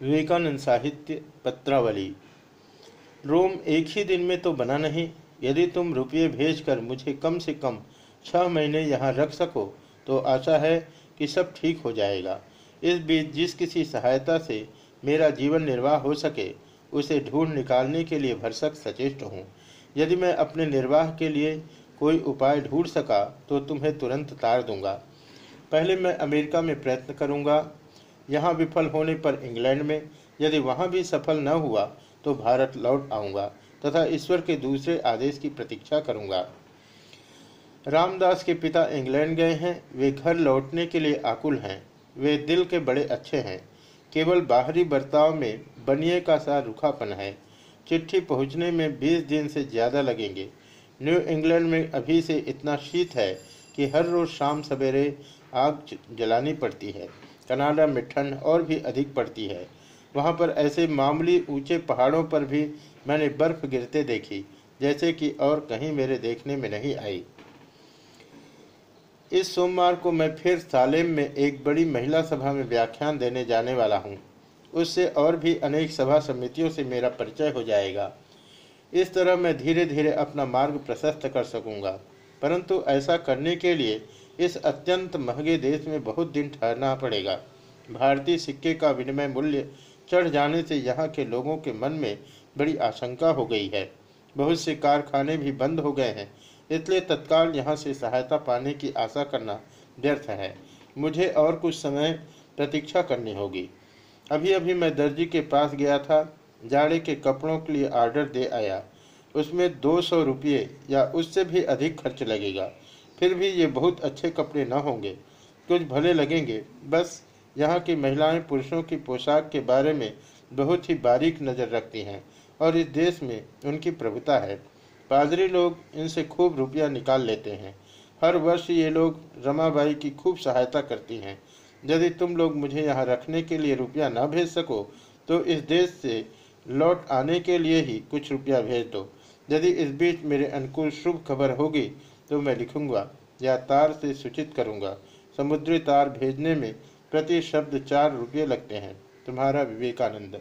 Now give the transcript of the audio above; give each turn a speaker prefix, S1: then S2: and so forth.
S1: विवेकानंद साहित्य पत्रावली। रोम एक ही दिन में तो बना नहीं। यदि तुम रुपये भेजकर मुझे कम से कम छह महीने यहाँ रख सको तो आशा है कि सब ठीक हो जाएगा। इस बीच जिस किसी सहायता से मेरा जीवन निर्वाह हो सके, उसे ढूंढ निकालने के लिए भरसक सचेष्ट हूँ। यदि मैं अपने निर्वाह के लिए कोई उपाय ढूंढ सका तो तुम्हें तुरंत तार दूँगा। पहले मैं अमेरिका में प्रयत्न करूँगा यहाँ विफल होने पर इंग्लैंड में यदि वहाँ भी सफल न हुआ तो भारत लौट आऊँगा तथा ईश्वर के दूसरे आदेश की प्रतीक्षा करूँगा। रामदास के पिता इंग्लैंड गए हैं। वे घर लौटने के लिए आकुल हैं। वे दिल के बड़े अच्छे हैं। केवल बाहरी बर्ताव में बनिए का सा रुखापन है। चिट्ठी पहुँचने में 20 दिन से ज़्यादा लगेंगे। न्यू इंग्लैंड में अभी से इतना शीत है कि हर रोज़ शाम सवेरे आग जलानी पड़ती है। कनाडा में ठंड और भी अधिक पड़ती है। वहाँ पर ऐसे मामूली ऊँचे पहाड़ों पर भी मैंने बर्फ़ गिरते देखी, जैसे कि और कहीं मेरे देखने में नहीं आई। इस सोमवार को मैं फिर सालेम में एक बड़ी महिला सभा में व्याख्यान देने जाने वाला हूँ। उससे और भी अनेक सभा समितियों से मेरा परिचय हो जाएगा। इस तरह मैं धीरे धीरे अपना मार्ग प्रशस्त कर सकूँगा। परंतु ऐसा करने के लिए इस अत्यंत महँगे देश में बहुत दिन ठहरना पड़ेगा। भारतीय सिक्के का विनिमय मूल्य चढ़ जाने से यहाँ के लोगों के मन में बड़ी आशंका हो गई है। बहुत से कारखाने भी बंद हो गए हैं, इसलिए तत्काल यहाँ से सहायता पाने की आशा करना व्यर्थ है। मुझे और कुछ समय प्रतीक्षा करनी होगी। अभी अभी मैं दर्जी के पास गया था, जाड़े के कपड़ों के लिए ऑर्डर दे आया। उसमें दो सौ रुपये या उससे भी अधिक खर्च लगेगा। फिर भी ये बहुत अच्छे कपड़े न होंगे। कुछ भले लगेंगे। बस यहाँ की महिलाएँ पुरुषों की पोशाक के बारे में बहुत ही बारीक नज़र रखती हैं और इस देश में उनकी प्रभुता है। पादरी लोग इनसे खूब रुपया निकाल लेते हैं। हर वर्ष ये लोग रमाबाई की खूब सहायता करती हैं। यदि तुम लोग मुझे यहाँ रखने के लिए रुपया ना भेज सको तो इस देश से लौट आने के लिए ही कुछ रुपया भेज दो। यदि इस बीच मेरे अनुकूल शुभ खबर होगी तो मैं लिखूँगा, या तार से सूचित करूँगा। समुद्री तार भेजने में प्रति शब्द चार रुपये लगते हैं। तुम्हारा विवेकानंद।